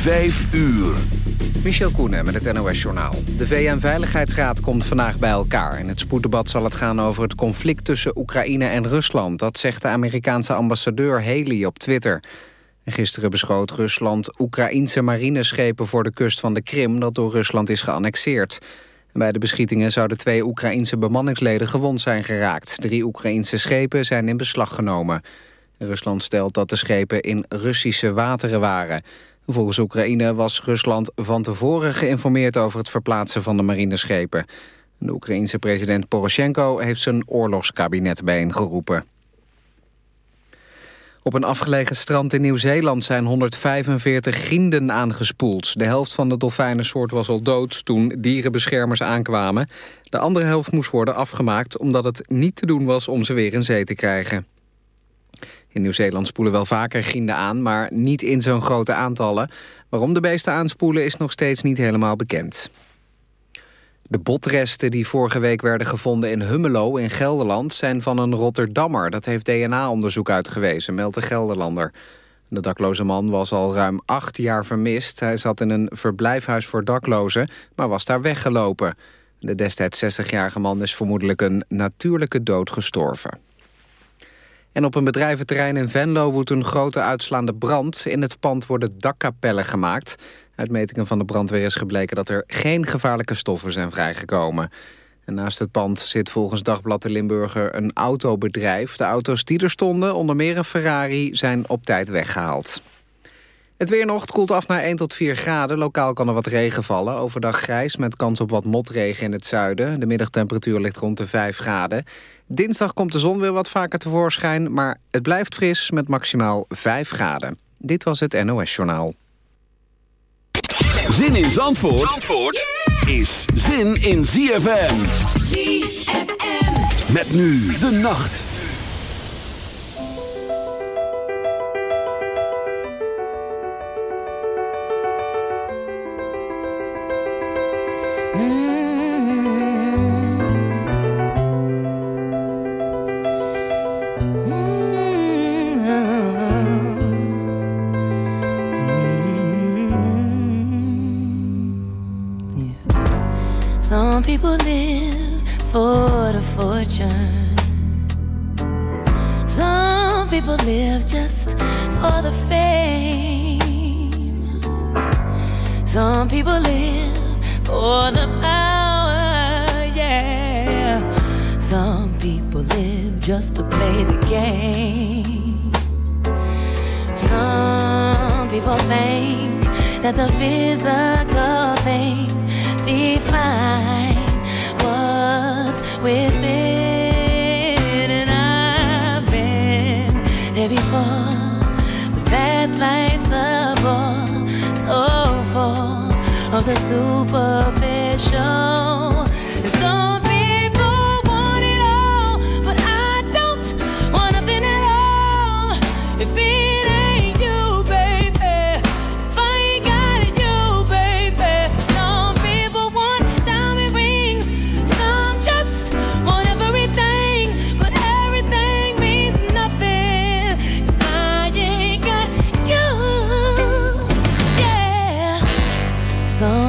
5 uur. Michel Koenen met het NOS-journaal. De VN-veiligheidsraad komt vandaag bij elkaar. In het spoeddebat zal het gaan over het conflict tussen Oekraïne en Rusland. Dat zegt de Amerikaanse ambassadeur Haley op Twitter. gisteren beschoot Rusland Oekraïense marineschepen voor de kust van de Krim... dat door Rusland is geannexeerd. Bij de beschietingen zouden twee Oekraïense bemanningsleden gewond zijn geraakt. Drie Oekraïense schepen zijn in beslag genomen. Rusland stelt dat de schepen in Russische wateren waren... Volgens Oekraïne was Rusland van tevoren geïnformeerd over het verplaatsen van de marineschepen. De Oekraïense president Poroshenko heeft zijn oorlogskabinet bijeengeroepen. Op een afgelegen strand in Nieuw-Zeeland zijn 145 grienden aangespoeld. De helft van de dolfijnensoort was al dood toen dierenbeschermers aankwamen. De andere helft moest worden afgemaakt omdat het niet te doen was om ze weer in zee te krijgen. In Nieuw-Zeeland spoelen wel vaker grienden aan, maar niet in zo'n grote aantallen. Waarom de beesten aanspoelen is nog steeds niet helemaal bekend. De botresten die vorige week werden gevonden in Hummelo in Gelderland... zijn van een Rotterdammer. Dat heeft DNA-onderzoek uitgewezen, meldt de Gelderlander. De dakloze man was al ruim acht jaar vermist. Hij zat in een verblijfhuis voor daklozen, maar was daar weggelopen. De destijds 60-jarige man is vermoedelijk een natuurlijke dood gestorven. En op een bedrijventerrein in Venlo woedt een grote uitslaande brand. In het pand worden dakkapellen gemaakt. Uit metingen van de brandweer is gebleken dat er geen gevaarlijke stoffen zijn vrijgekomen. En naast het pand zit volgens Dagblad de Limburger een autobedrijf. De auto's die er stonden, onder meer een Ferrari, zijn op tijd weggehaald. Het weer nog, het koelt af naar 1 tot 4 graden. Lokaal kan er wat regen vallen. Overdag grijs met kans op wat motregen in het zuiden. De middagtemperatuur ligt rond de 5 graden. Dinsdag komt de zon weer wat vaker tevoorschijn... maar het blijft fris met maximaal 5 graden. Dit was het NOS Journaal. Zin in Zandvoort, Zandvoort is zin in ZFM. ZFM. Met nu de nacht.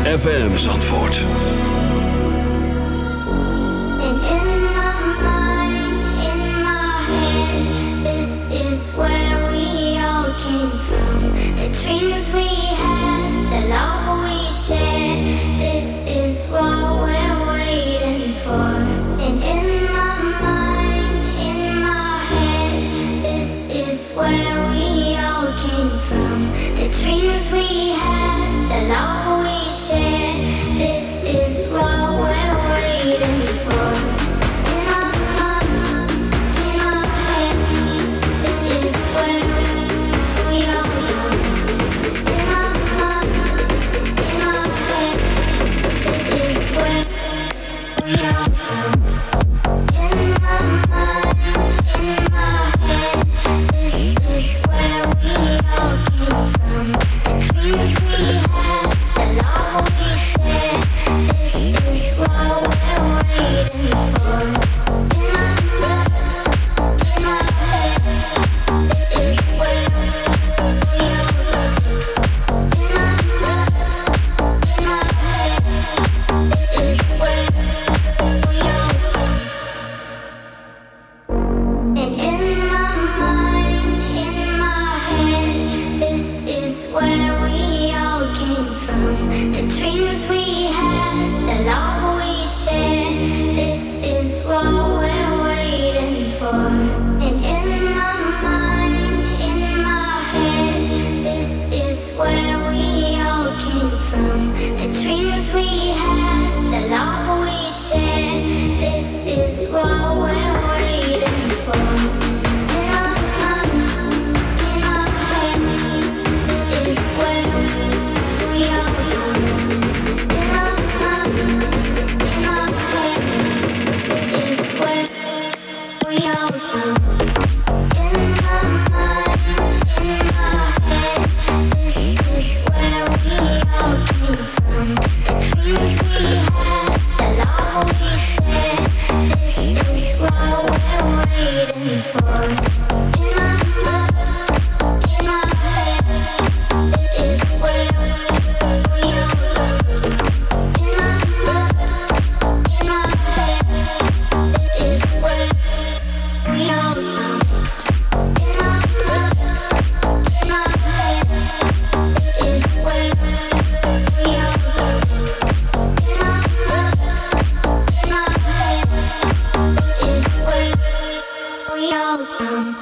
FM Zandvoort. we all come.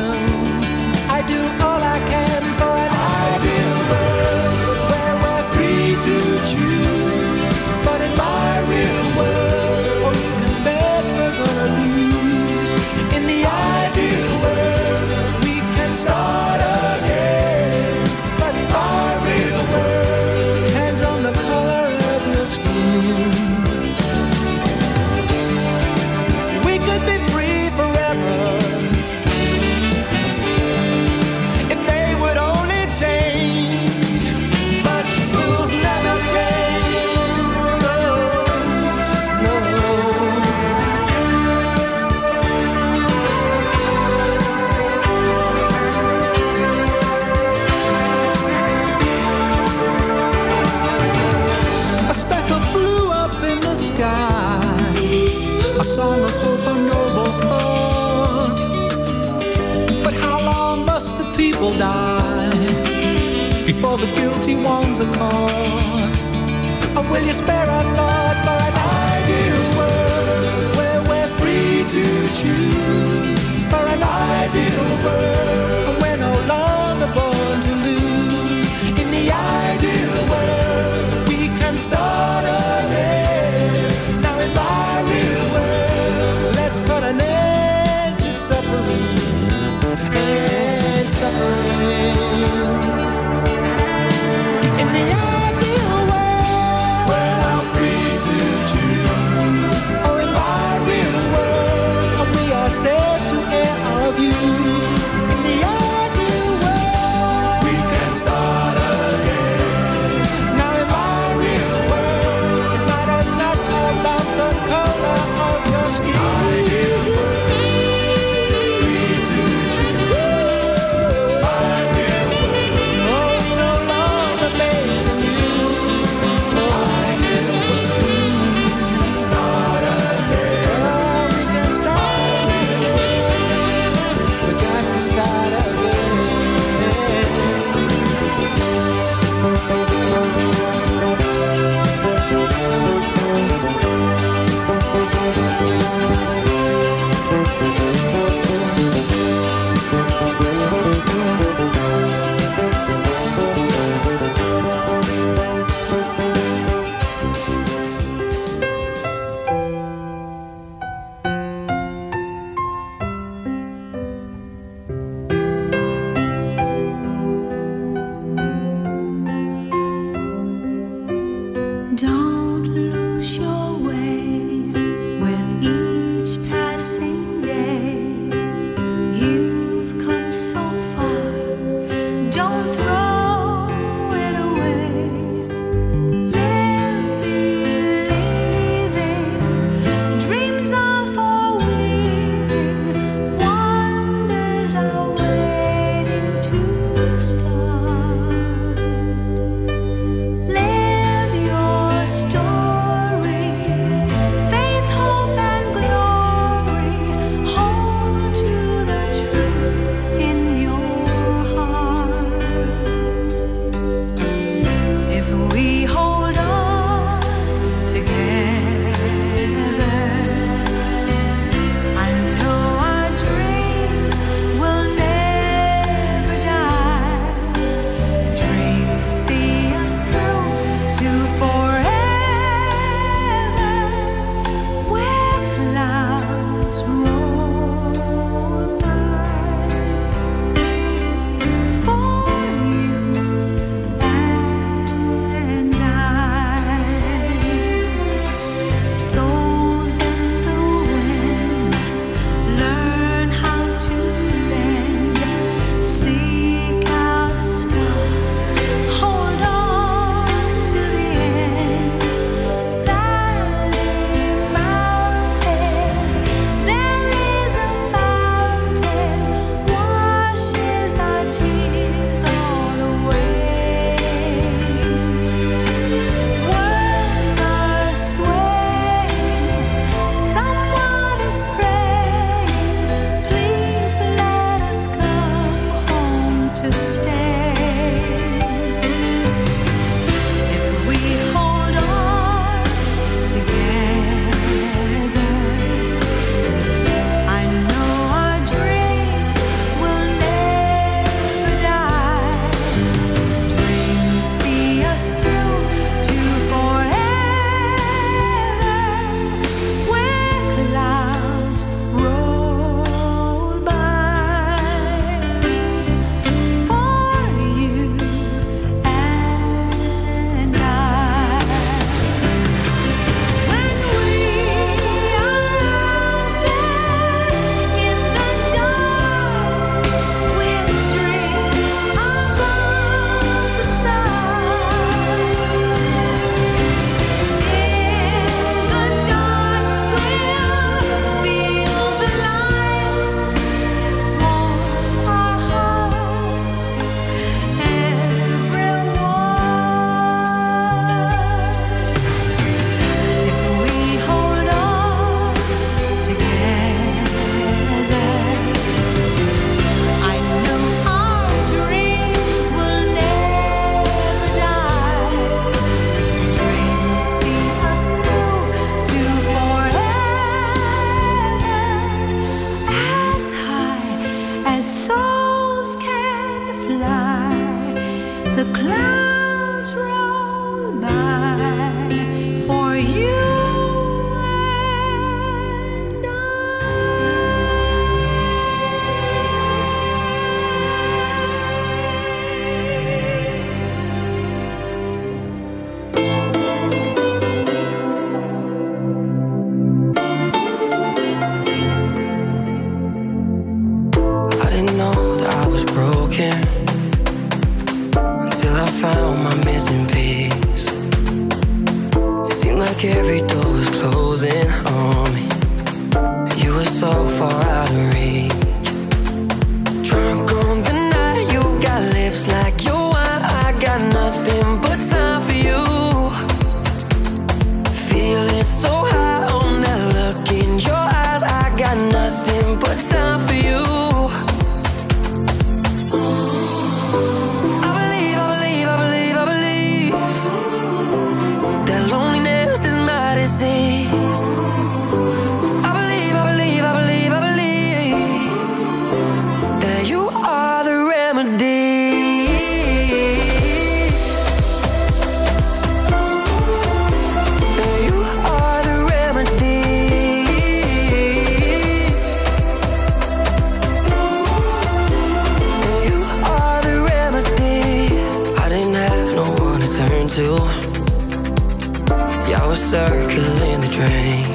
circling the drain.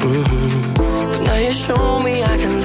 Mm -hmm. But now you show me I can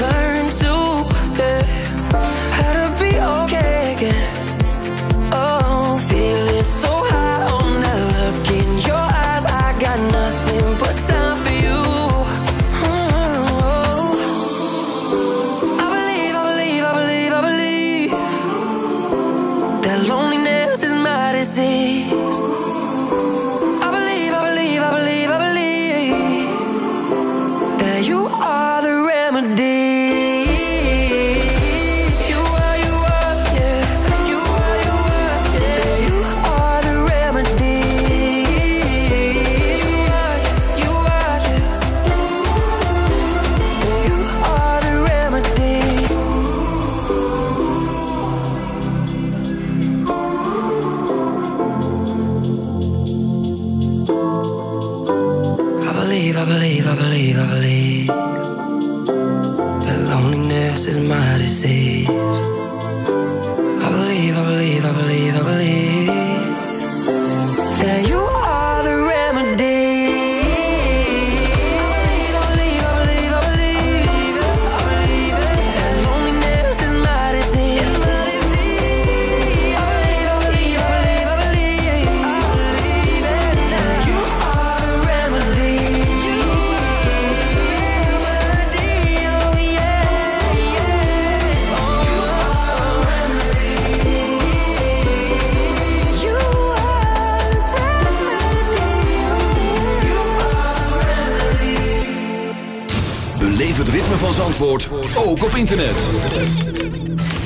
Beleef het ritme van Zandvoort, ook op internet.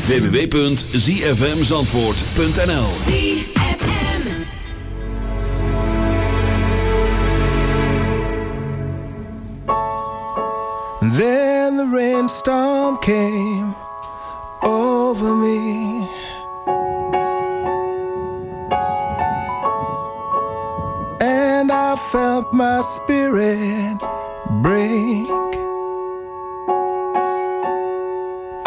www.zfmzandvoort.nl Then the rainstorm came over me. And I felt my spirit break.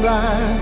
blind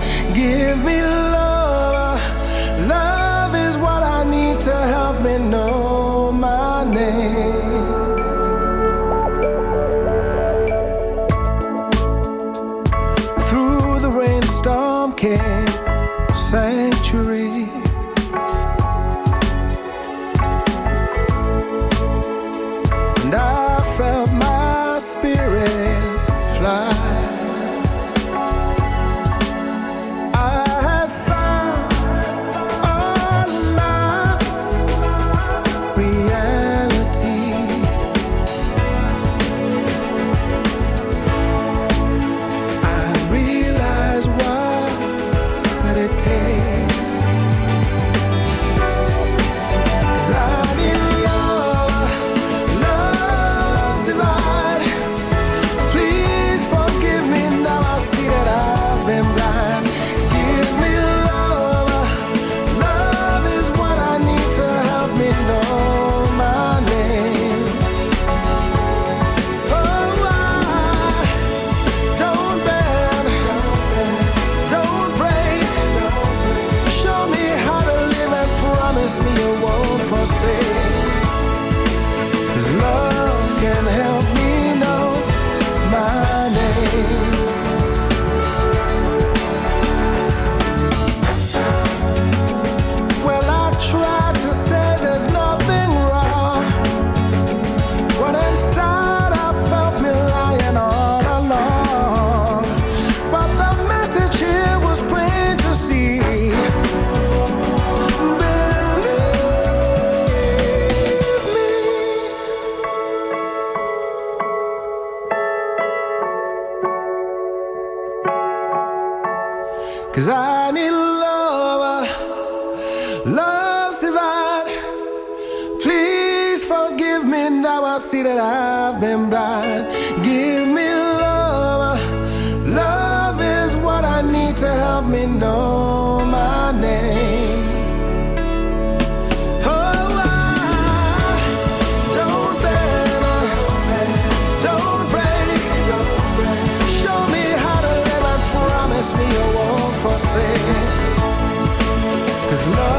love.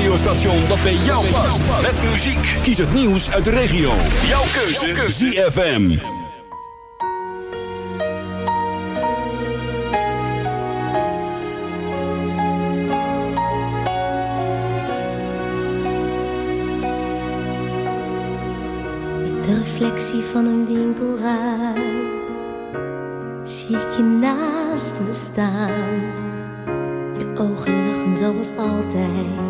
radiostation dat bij jou past. Met muziek. Kies het nieuws uit de regio. Jouw keuze. Jouw keuze. De reflectie van een winkelruit zie ik je naast me staan. Je ogen lachen zoals altijd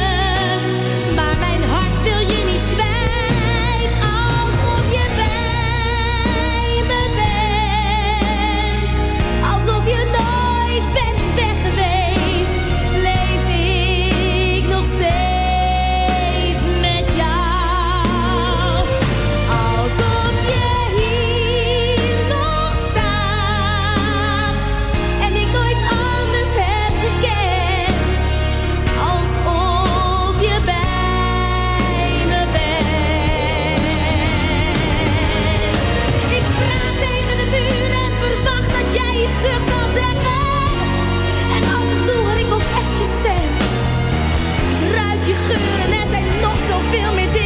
feel me deep.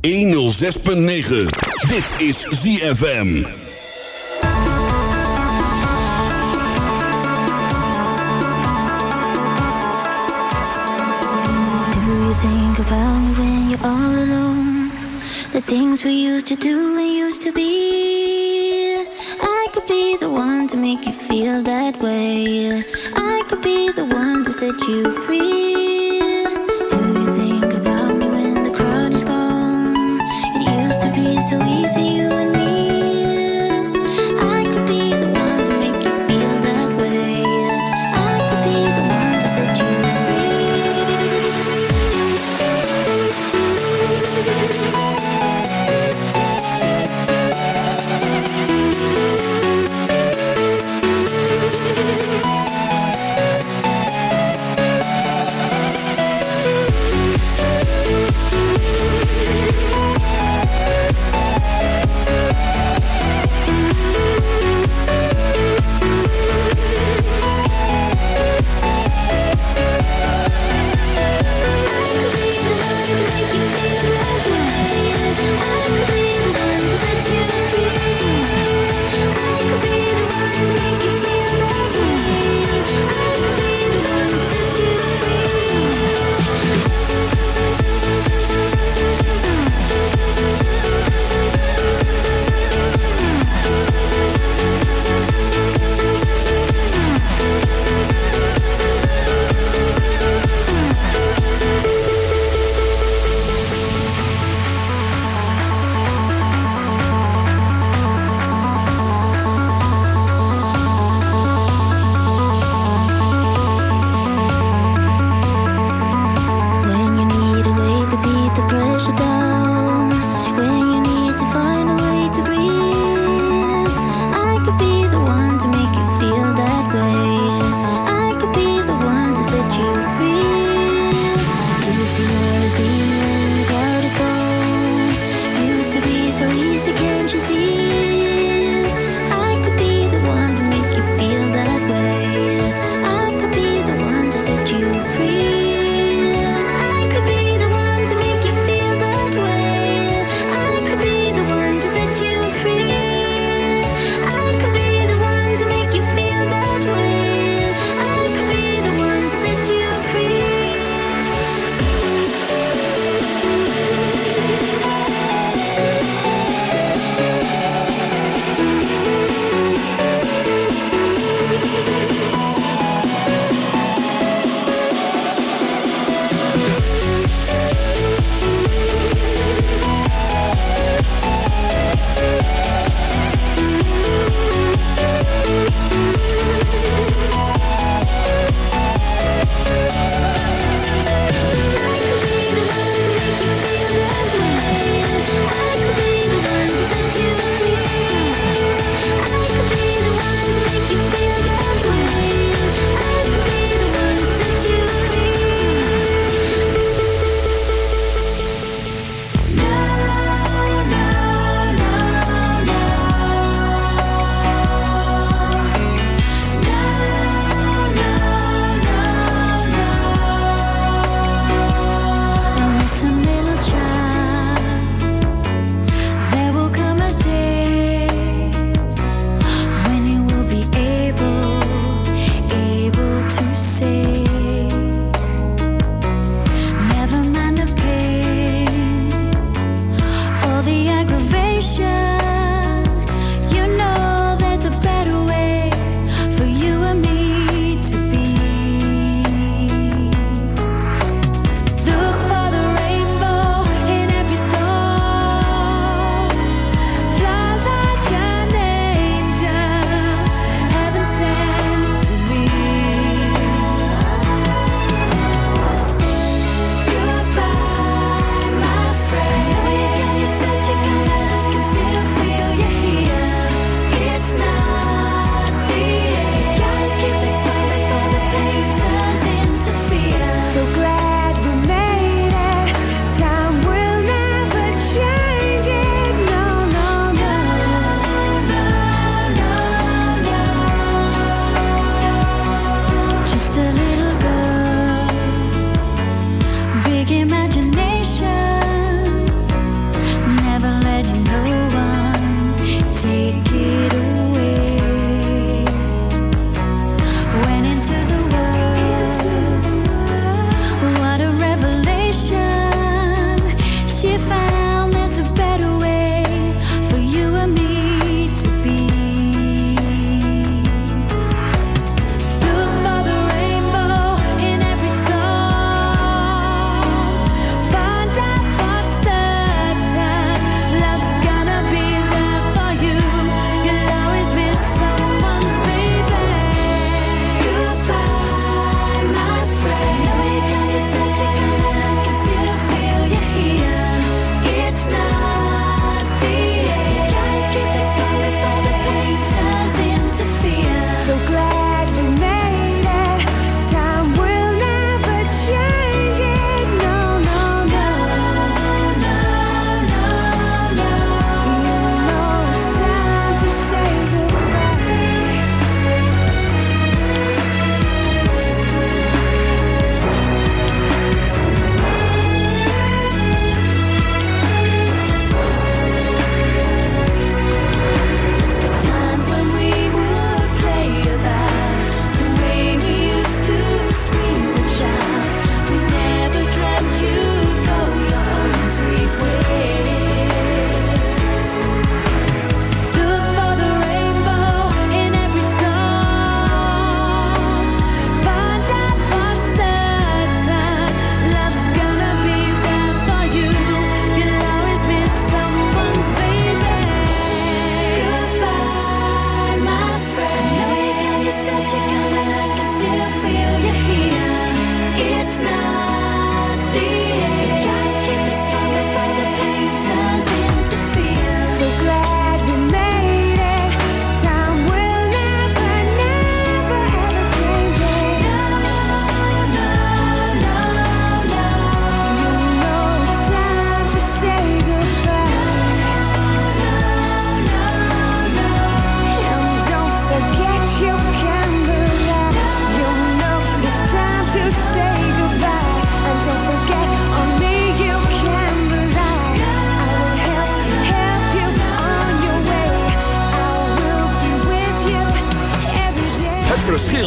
106.9. Dit is ZFM. think about me when you're all alone The things we used to do and used to be I could be the one to make you feel that way I could be the one to set you free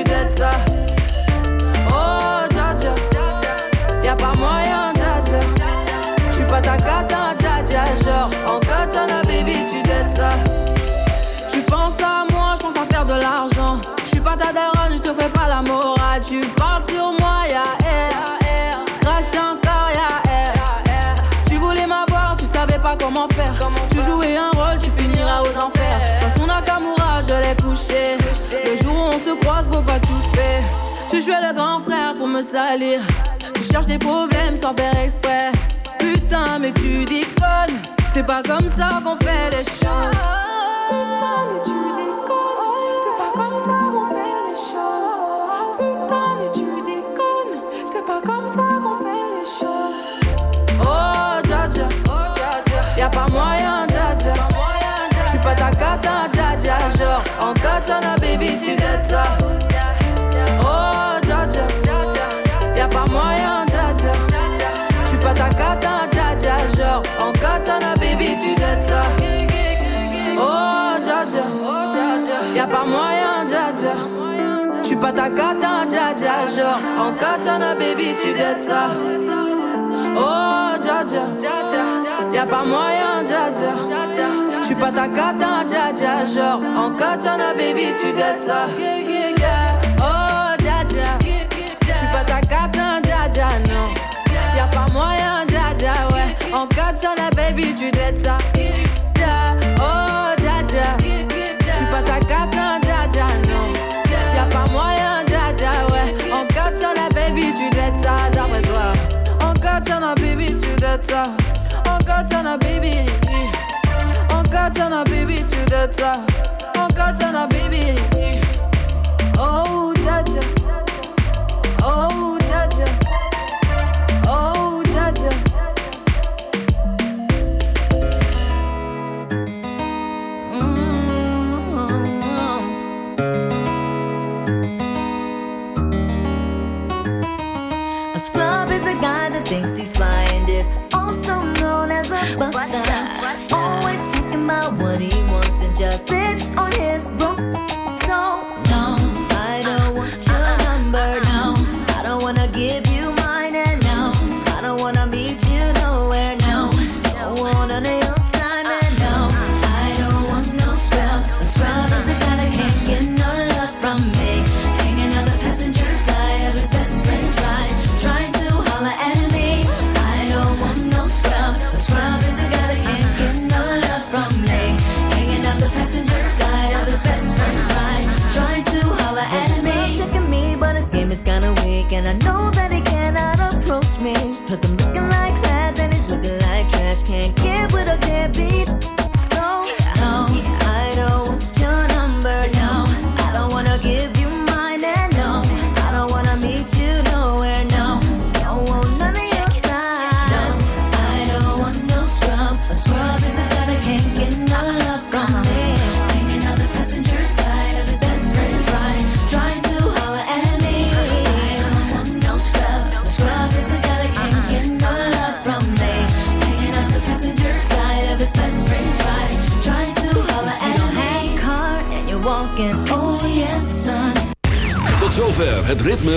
Tu t'aides ça. Oh, dja dja. Y'a pas moyen, dja dja. J'suis pas ta cata, dja dja. Genre, en katana, baby, tu t'aides ça. Tu penses à moi, je pense à faire de l'argent. Je suis pas ta daronne, je te fais pas la morale. Tu parles sur moi, ya air. Crash encore, ya air. Tu voulais m'avoir, tu savais pas comment faire. Tu jouais un rôle, tu finiras aux enfers. Dans son Nakamura, je l'ai couché. Le se croise, faut pas tout faire. Tu jouais le grand frère pour me salir. Tu cherches des problèmes sans faire exprès. Putain, mais tu déconnes. C'est pas comme ça qu'on fait les choses. Putain, mais tu déconnes. C'est pas comme ça qu'on fait les choses. Putain, mais tu déconnes. C'est pas comme ça qu'on fait les choses. Oh, dja dja. Y'a pas moyen, dja dja. J'suis pas ta cata, dja. Genre, en katana, baby, tu t'aides ça. Oh, dja. Y'a pas moyen, dja. J'suis pas ta cata, dja dja. Genre, en katana, baby, tu t'aides ça. Oh, dja. Y'a pas moyen, dja. J'suis pas ta cata, dja dja. Genre, en katana, baby, tu t'aides ça. Oh, dja. Y'a pas moyen, dja dja. J'suis pas ta cata, dja dja. Genre, en katana, baby, tu t'aides ça. Oh, dja dja. J'suis pas ta cata, dja dja, non. Y'a pas moyen, dja dja, ouais. En katana, baby, tu t'aides ça. Oh, dja dja. J'suis pas ta cata, dja dja, non. Y'a pas moyen, dja dja, ouais. En katana, baby, tu t'aides ça, d'après toi. En katana, baby, tu t'aides ça. En katana, baby. katana baby to the top. One katana baby. Oh.